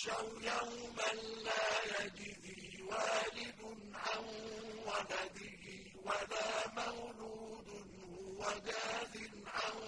يخشوا يوما لا يجدي والد عن ولده ولا مولود هو جاز عن